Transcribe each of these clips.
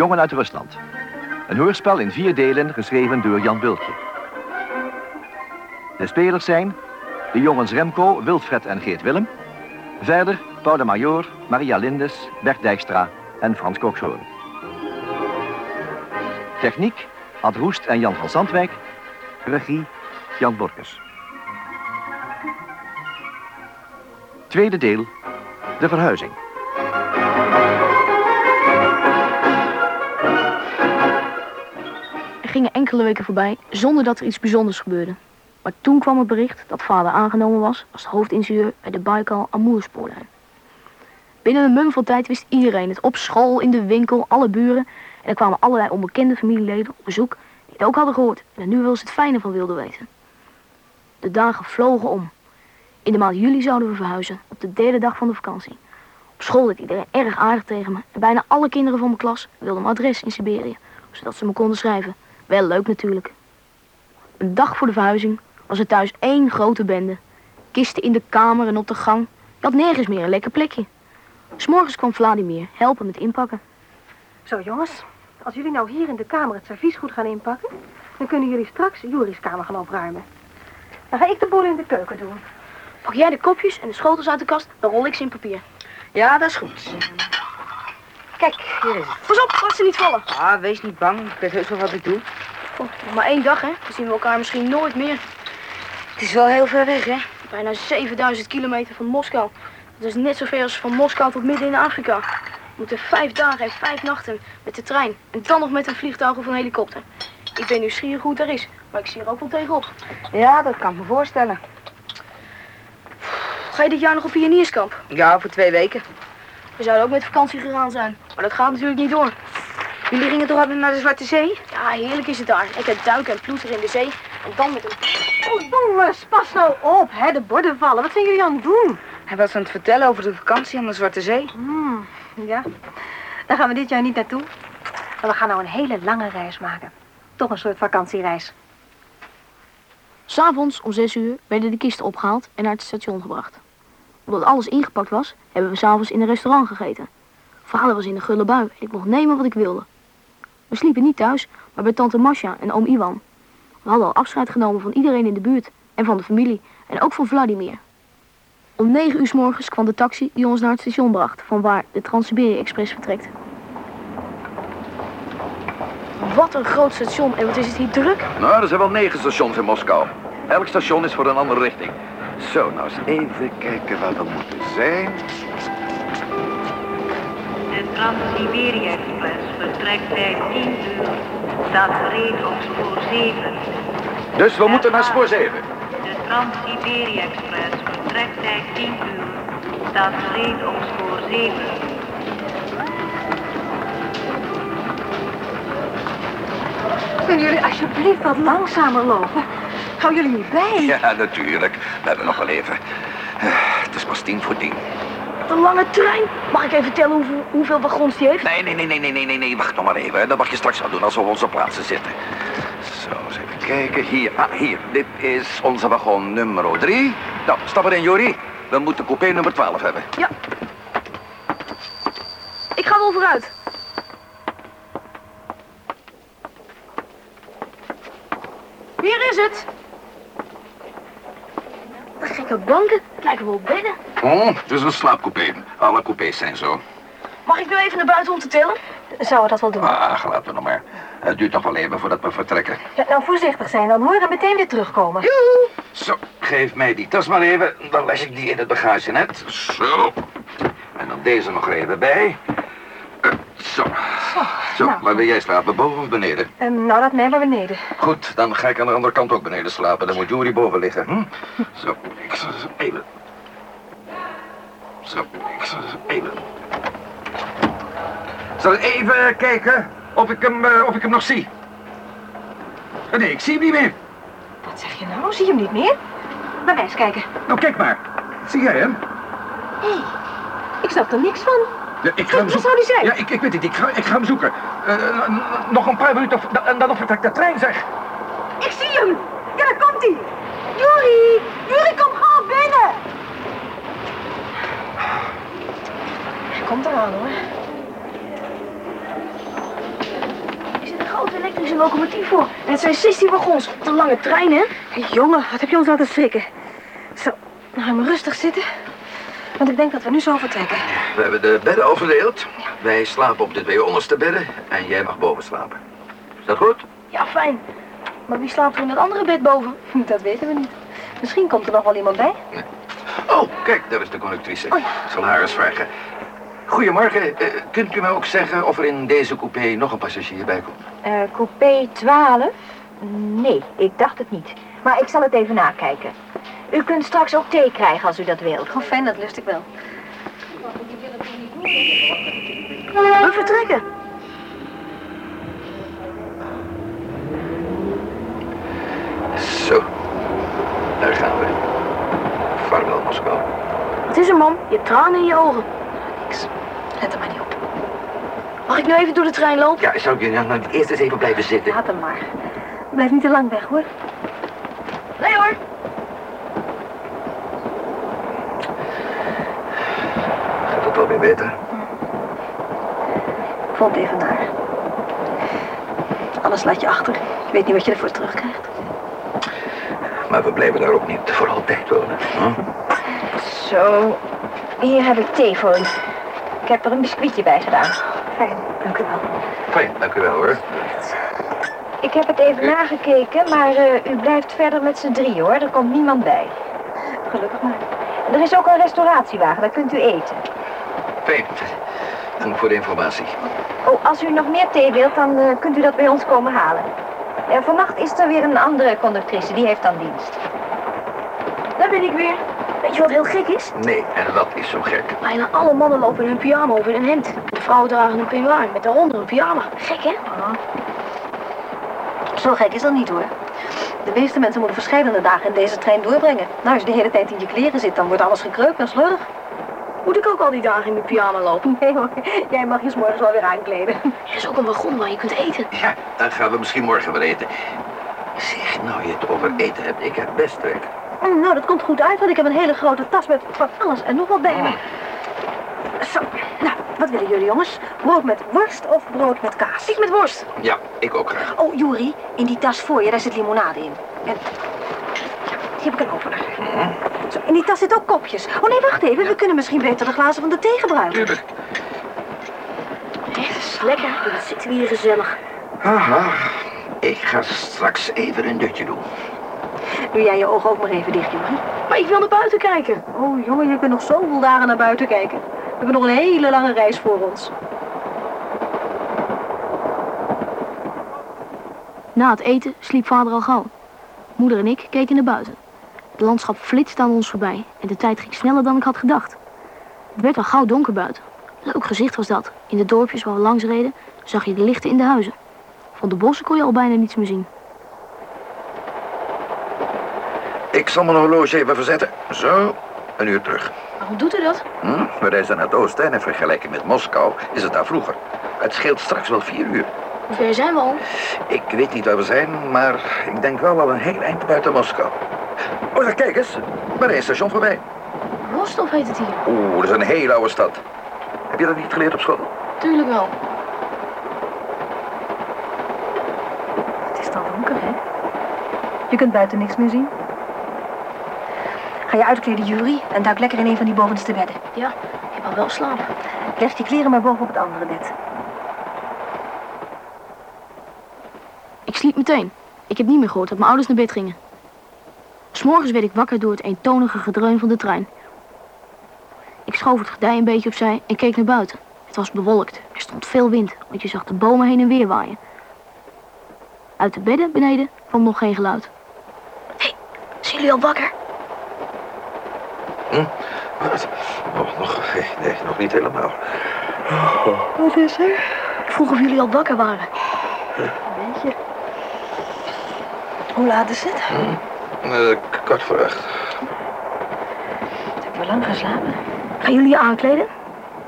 Jongen uit Rusland. Een hoorspel in vier delen geschreven door Jan Bultje. De spelers zijn de jongens Remco, Wilfred en Geert Willem. Verder Paul de Major, Maria Lindes, Bert Dijkstra en Frans Kokshoorn. Techniek Ad Roest en Jan van Zandwijk. Regie Jan Borkes. Tweede deel, de verhuizing. Gingen enkele weken voorbij zonder dat er iets bijzonders gebeurde. Maar toen kwam het bericht dat vader aangenomen was als hoofdingenieur bij de Baikal Amoerspoorlijn. Binnen een mum van tijd wist iedereen het. Op school, in de winkel, alle buren. En er kwamen allerlei onbekende familieleden op bezoek die het ook hadden gehoord. En er nu wel eens het fijne van wilden weten. De dagen vlogen om. In de maand juli zouden we verhuizen, op de derde dag van de vakantie. Op school deed iedereen erg aardig tegen me. En bijna alle kinderen van mijn klas wilden mijn adres in Siberië, zodat ze me konden schrijven. Wel leuk natuurlijk. Een dag voor de verhuizing was er thuis één grote bende. Kisten in de kamer en op de gang. Je had nergens meer een lekker plekje. S'morgens kwam Vladimir helpen met inpakken. Zo, jongens. Als jullie nou hier in de kamer het servies goed gaan inpakken... dan kunnen jullie straks Juris kamer gaan opruimen. Dan ga ik de boel in de keuken doen. Pak jij de kopjes en de schotels uit de kast, dan rol ik ze in papier. Ja, dat is goed. Kijk, hier is het. Pas op, laat ze niet vallen. Ah, wees niet bang. Ik weet heus wel wat ik doe. Oh, nog maar één dag, hè. Dan zien we elkaar misschien nooit meer. Het is wel heel ver weg, hè? Bijna 7000 kilometer van Moskou. Dat is net zoveel als van Moskou tot midden in Afrika. We moeten vijf dagen en vijf nachten met de trein. En dan nog met een vliegtuig of een helikopter. Ik ben nieuwsgierig hoe het er is, maar ik zie er ook wel tegenop. Ja, dat kan ik me voorstellen. Ga je dit jaar nog op pionierskamp? Ja, voor twee weken. We zouden ook met vakantie gegaan zijn, maar dat gaat natuurlijk niet door. Jullie gingen toch altijd naar de Zwarte Zee? Ja, heerlijk is het daar. Lekker duiken en ploeteren in de zee. En dan met een... Oh, jongens, pas nou op, hè. De borden vallen. Wat zijn jullie aan het doen? Hij was aan het vertellen over de vakantie aan de Zwarte Zee. Hmm, ja. Daar gaan we dit jaar niet naartoe. Maar we gaan nou een hele lange reis maken. Toch een soort vakantiereis. S'avonds om zes uur werden de kisten opgehaald en naar het station gebracht. Omdat alles ingepakt was, hebben we s'avonds in een restaurant gegeten. Vader was in een gulle bui en ik mocht nemen wat ik wilde. We sliepen niet thuis, maar bij tante Masha en oom Iwan. We hadden al afscheid genomen van iedereen in de buurt en van de familie en ook van Vladimir. Om negen uur s morgens kwam de taxi die ons naar het station bracht, van waar de Trans-Siberië Express vertrekt. Wat een groot station en wat is het hier druk? Nou, er zijn wel negen stations in Moskou. Elk station is voor een andere richting. Zo, nou eens even kijken waar we moeten zijn. De Trans-Siberië-express vertrekt bij 10 uur. Staat gereed op spoor 7. Dus we moeten naar spoor 7. De Trans-Siberië-express vertrekt bij 10 uur. Staat gereed op spoor 7. Kunnen jullie alsjeblieft wat langzamer lopen? Hou jullie niet bij? Ja, natuurlijk. We hebben nog wel even. Eh, Het is pas tien voor tien. Wat een lange trein. Mag ik even tellen hoeveel, hoeveel wagons die heeft? Nee, nee, nee, nee, nee, nee, nee, nee. Wacht nog maar even. Dat mag je straks wel doen als we op onze plaatsen zitten. Zo, eens even kijken. Hier, ah, hier. Dit is onze wagon nummer drie. Nou, stap erin, Jori. We moeten coupé nummer 12 hebben. Ja. Ik ga wel vooruit. Hier is het. Gekke banken. Het lijken wel bedden. Oh, het is een slaapcoupé. Alle coupés zijn zo. Mag ik nu even naar buiten om te tellen? Zouden we dat wel doen? Ah, laten we nog maar. Het duurt nog wel even voordat we vertrekken. Ja, nou, voorzichtig zijn dan hoor. En meteen weer terugkomen. Zo, geef mij die tas maar even. Dan leg ik die in het bagagenet. Zo. En dan deze nog even bij. Eh, Zo. Zo, nou. waar wil jij slapen? Boven of beneden? Ehm, nou, laat mij maar beneden. Goed, dan ga ik aan de andere kant ook beneden slapen. Dan moet Juri boven liggen. Hm? Zo, ik zal even... Zo, ik zal even... Zal ik even kijken of ik hem, eh, of ik hem nog zie? Eh, Nee, ik zie hem niet meer. Wat zeg je nou? Zie je hem niet meer? Mij eens kijken. Nou, kijk maar. Zie jij hem? Hé, ik snap er niks van. Ja, ik ga hem zoeken. zou die zijn? Ja, ik, ik weet het. Ik ga, ik ga hem zoeken. Eh, nog een paar minuten of, en dan vertrekt de trein, zeg. Ik zie hem. Ja, daar komt hij. Juri, Juri, kom gauw binnen. Hij komt eraan hoor. locomotief voor. En het zijn 16 wagons. Wat een lange trein, hè? Hé, jongen, wat heb je ons laten schrikken? Zo, nou ga maar rustig zitten. Want ik denk dat we nu zo vertrekken. We hebben de bedden al verdeeld. Wij slapen op de twee onderste bedden en jij mag boven slapen. Is dat goed? Ja, fijn. Maar wie slaapt er in dat andere bed boven? Dat weten we niet. Misschien komt er nog wel iemand bij. Oh, kijk, daar is de conductrice. Oh ja. Ik zal haar eens vragen. Goedemorgen. Eh, kunt u mij ook zeggen of er in deze coupé nog een passagier bij komt? Eh, coupé 12? Nee, ik dacht het niet. Maar ik zal het even nakijken. U kunt straks ook thee krijgen als u dat wilt. Oh, fijn, dat lust ik wel. We vertrekken. Zo, daar gaan we. Vaarwel, Moskou. Wat is er, man? Je hebt tranen in je ogen. Niks. Let er maar niet op. Mag ik nu even door de trein lopen? Ja, zou ik nou niet eerst eens even blijven zitten? Laat hem maar. Blijf niet te lang weg, hoor. Nee hoor. Gaat het wel weer beter? Ik vond het even naar. Alles laat je achter. Je weet niet wat je ervoor terugkrijgt. Maar we blijven daar ook niet voor altijd wonen. Hm? Zo, hier heb ik thee voor u. Ik heb er een biscuitje bij gedaan. Fijn, dank u wel. Fijn, dank u wel hoor. Ik heb het even nagekeken, maar eh, u blijft verder met z'n drie hoor. Er komt niemand bij. Gelukkig maar. Er is ook een restauratiewagen, daar kunt u eten. Fijn. Dank voor de informatie. Oh, als u nog meer thee wilt, dan eh, kunt u dat bij ons komen halen. En vannacht is er weer een andere conductrice, die heeft dan dienst. Daar ben ik weer. Weet je wat heel gek is? Nee, en dat is zo gek. Bijna alle mannen lopen in hun pyjama of in een hemd. De vrouwen dragen een peignoir met daaronder een pyjama. Gek, hè? Zo gek is dat niet, hoor. De meeste mensen moeten verschillende dagen in deze trein doorbrengen. Nou, als je de hele tijd in je kleren zit, dan wordt alles gekreukt en slordig. Moet ik ook al die dagen in mijn pyjama lopen? Nee hoor, jij mag je 's morgens wel weer aankleden. Er is ook een wagon waar je kunt eten. Ja, dan gaan we misschien morgen weer eten. Zeg, nou je het over eten hebt, ik heb best werk. Mm, nou, dat komt goed uit, want ik heb een hele grote tas met van alles en nog wat bij me. Zo, nou, wat willen jullie jongens? Brood met worst of brood met kaas? Ik met worst. Ja, ik ook graag. Oh, Juri, in die tas voor je, daar zit limonade in. En hier heb ik een opener. Zo, in die tas zitten ook kopjes. Oh nee, wacht even, we kunnen misschien beter de glazen van de thee gebruiken. Tuurlijk. Echt lekker. Wat zitten we hier gezellig. Aha. Ik ga straks even een dutje doen. Doe jij je ogen ook maar even dicht, Juri. Maar ik wil naar buiten kijken. Oh jongen, je kunt nog zoveel dagen naar buiten kijken. We hebben nog een hele lange reis voor ons. Na het eten sliep vader al gauw. Moeder en ik keken naar buiten. Het landschap flitste aan ons voorbij en de tijd ging sneller dan ik had gedacht. Het werd al gauw donker buiten. Leuk gezicht was dat. In de dorpjes waar we langs reden zag je de lichten in de huizen. Van de bossen kon je al bijna niets meer zien. Ik zal mijn horloge even verzetten. Zo, een uur terug. Waarom doet u dat? Hm? We reizen naar het oosten en in vergelijking met Moskou is het daar vroeger. Het scheelt straks wel vier uur. Hoe ver zijn we al? Ik weet niet waar we zijn, maar ik denk wel al een heel eind buiten Moskou. Oh, zeg, kijk eens. We rijden een station voorbij. Rostov heet het hier. Oeh, dat is een hele oude stad. Heb je dat niet geleerd op school? Tuurlijk wel. Het is dan donker, hè? Je kunt buiten niks meer zien. Ga je uitkleden, Juri, en duik lekker in een van die bovenste bedden. Ja, ik wil wel slapen. Leg je kleren maar boven op het andere bed. Ik sliep meteen. Ik heb niet meer gehoord dat mijn ouders naar bed gingen. S'morgens werd ik wakker door het eentonige gedreun van de trein. Ik schoof het gordijn een beetje opzij en keek naar buiten. Het was bewolkt. Er stond veel wind, want je zag de bomen heen en weer waaien. Uit de bedden beneden kwam nog geen geluid. Hé, hey, zijn jullie al wakker? Wat? Oh, nog, nee, nee, nog niet helemaal. Wat is er? Ik vroeg of jullie al wakker waren. Weet je. Hoe laat is het? Eh, kwart voor acht. Hebben we lang geslapen? Gaan jullie je aankleden?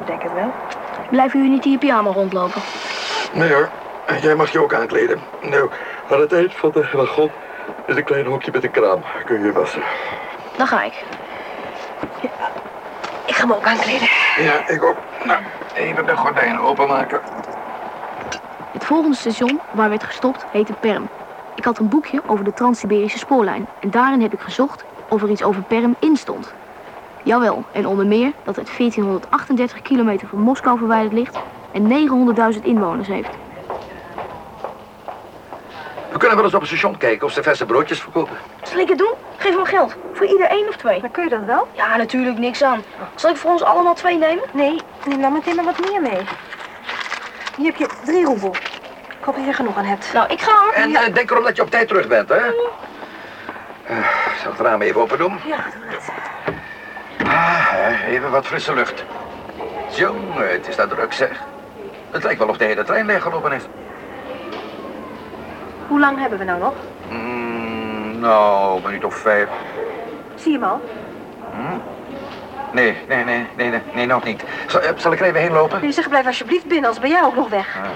Ik denk het wel. Blijven jullie niet in je pyjama rondlopen? Nee hoor, jij mag je ook aankleden. Nou, aan het eind van de wagon is een klein hokje met een kraan. Kun je je wassen. Dan ga ik. Ik ga me ook aankleden. Ja, ik ook. Nou, even de gordijnen openmaken. Het volgende station waar werd gestopt heette Perm. Ik had een boekje over de Trans-Siberische spoorlijn en daarin heb ik gezocht of er iets over Perm in stond. Jawel, en onder meer dat het 1438 kilometer van Moskou verwijderd ligt en 900.000 inwoners heeft. We kunnen wel eens op het station kijken of ze verse broodjes verkopen. Zal ik het doen? Geef hem geld. Voor ieder één of twee. Maar kun je dat wel? Ja, natuurlijk niks aan. Zal ik voor ons allemaal twee nemen? Nee, neem dan meteen maar wat meer mee. Hier heb je drie roebel. Ik hoop dat je er genoeg aan hebt. Nou, ik ga hoor. En eh, denk erom dat je op tijd terug bent, hè? Eh, ik zal het raam even open doen. Ja, doe dat. Ah, even wat frisse lucht. Jongen, het is daar druk, zeg. Het lijkt wel of de hele trein leeggelopen is. Hoe lang hebben we nou nog? Mm, nou, een minuut of vijf. Zie je hem al? Nee, nee, nee, nee, nee, nee nog niet. Zal, eh, zal ik er even heen lopen? Nee, zeg, blijf alsjeblieft binnen, als ben jij ook nog weg. Ja.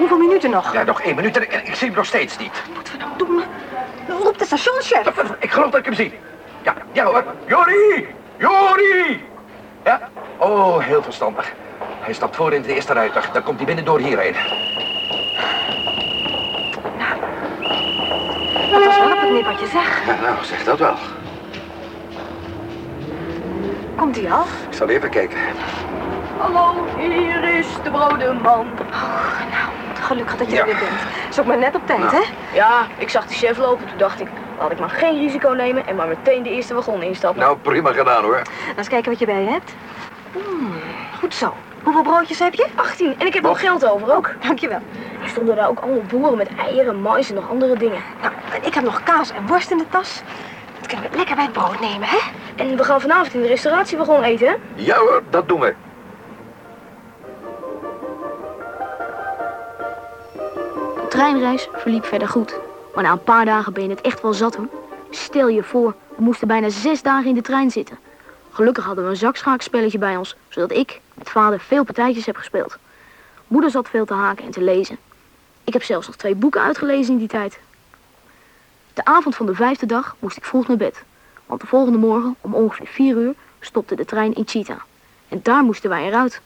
Hoeveel minuten nog? Ja, nog één minuut en ik, zie hem nog steeds niet. Wat moeten we nou doen? Roep de stationschef. Ik geloof dat ik hem zie. Ja, ja hoor. Jori! Jori! Ja? Oh, heel verstandig. Hij stapt voor in het eerste rijtuig. Dan komt hij binnen door hierheen. Dat was wel op het nippertje, zeg. Ja, nou, zeg dat wel. Komt hij al? Ik zal even kijken. Hallo, hier is de brodenman. Gelukkig dat je Ja. er weer bent. Is ook maar net op tijd, Nou. hè? Ja, ik zag de chef lopen. Toen dacht ik, laat ik maar geen risico nemen en maar meteen de eerste wagon instappen. Nou, prima gedaan hoor. Laat eens kijken wat je bij je hebt. Hmm, goed zo. Hoeveel broodjes heb je? 18 en ik heb nog geld over ook. Dankjewel. Er stonden daar ook allemaal boeren met eieren, mais en nog andere dingen. Nou, en ik heb nog kaas en worst in de tas. Dat kunnen we lekker bij het brood nemen, hè? En we gaan vanavond in de restauratiewagon eten, hè? Ja hoor, dat doen we. Treinreis verliep verder goed. Maar na een paar dagen ben je het echt wel zat hoor. Stel je voor, we moesten bijna zes dagen in de trein zitten. Gelukkig hadden we een zakschaakspelletje bij ons, zodat ik met vader veel partijtjes heb gespeeld. Moeder zat veel te haken en te lezen. Ik heb zelfs nog twee boeken uitgelezen in die tijd. De avond van de vijfde dag moest ik vroeg naar bed. Want de volgende morgen, om ongeveer vier uur, stopte de trein in Chita. En daar moesten wij eruit.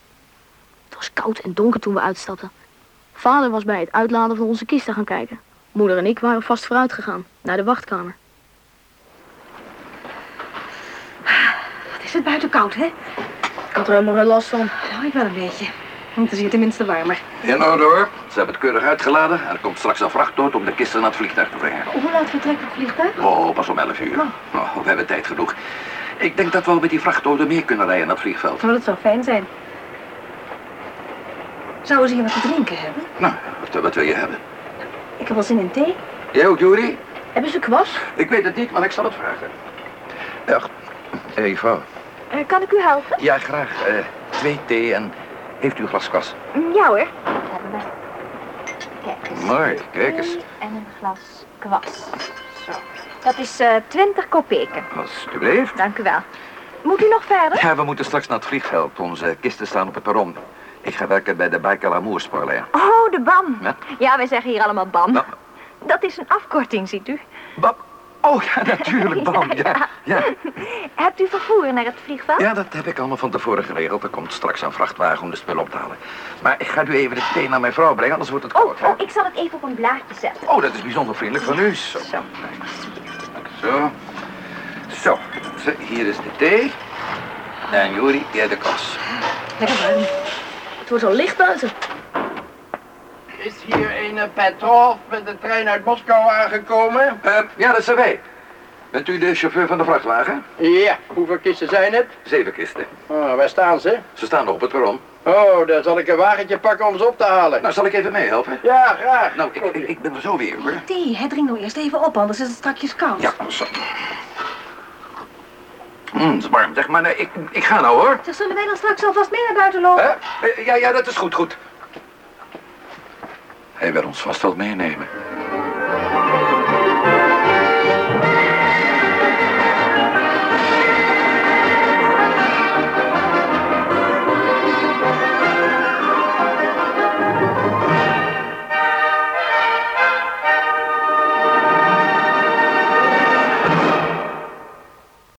Het was koud en donker toen we uitstapten. Vader was bij het uitladen van onze kisten gaan kijken. Moeder en ik waren vast vooruit gegaan, naar de wachtkamer. Wat is het buiten koud, hè? Ik had er helemaal geen last van. Nou, ik wel een beetje. Want dan is hier tenminste warmer. In orde hoor. Ze hebben het keurig uitgeladen en er komt straks een vrachtauto om de kisten naar het vliegtuig te brengen. Hoe laat vertrekt het vliegtuig? Oh, pas om 11 uur. Oh, we hebben tijd genoeg. Ik denk dat we al met die vrachtauto meer kunnen rijden naar het vliegveld. Nou, dat zou fijn zijn. Zouden ze hier wat te drinken hebben? Nou, wat, wat wil je hebben? Ik heb wel zin in thee. Jij ook, Juri? Hebben ze kwas? Ik weet het niet, maar ik zal het vragen. Ach, Eva. Eh, kan ik u helpen? Ja, graag. eh, twee thee en heeft u een glas kwas? Mm, Ja hoor. Hebben we. Kijk eens. Mooi, kijk eens. En een glas kwas. Zo. Dat is eh 20 kopeken. Alsjeblieft. Dank u wel. Moet u nog verder? Ja, we moeten straks naar het vliegveld. Onze kisten staan op het perron. Ik ga werken bij de Baikal Amour spoorlijn. Oh, de BAM. Ja? Ja, wij zeggen hier allemaal BAM. Nou. Dat is een afkorting, ziet u. Bab. Oh ja, natuurlijk, Bam. Ja, ja. Hebt u vervoer naar het vliegveld? ja, dat heb ik allemaal van tevoren geregeld. Er komt straks een vrachtwagen om de spullen op te halen. Maar ik ga nu even de thee naar mijn vrouw brengen, anders wordt het Oh, koud. hè? oh, ik zal het even op een blaadje zetten. Oh, dat is bijzonder vriendelijk van u. Zo. Zo. Zo. Zo. Zo, Hier is de thee. En Juri, jij de kas. Lekker warm. Het wordt al licht buiten. Is hier een Petrov met de trein uit Moskou aangekomen? Eh, ja, dat zijn wij. Bent u de chauffeur van de vrachtwagen? Ja, hoeveel kisten zijn het? Zeven kisten. Oh, waar staan ze? Ze staan nog op het perron. Oh, dan zal ik een wagentje pakken om ze op te halen. Nou, zal ik even meehelpen? Ja, graag. Nou, ik, ik, ik ben er zo weer, hoor. Thee, hè? Drink nou eerst even op, anders is het strakjes koud. Ja, zo. Mm, het is warm, zeg maar. Nee, ik, ik ga nou, hoor. Zeg, zullen wij dan straks alvast mee naar buiten lopen? Hè? Eh, Ja, ja, dat is goed, goed. Hij wil ons vast wel meenemen.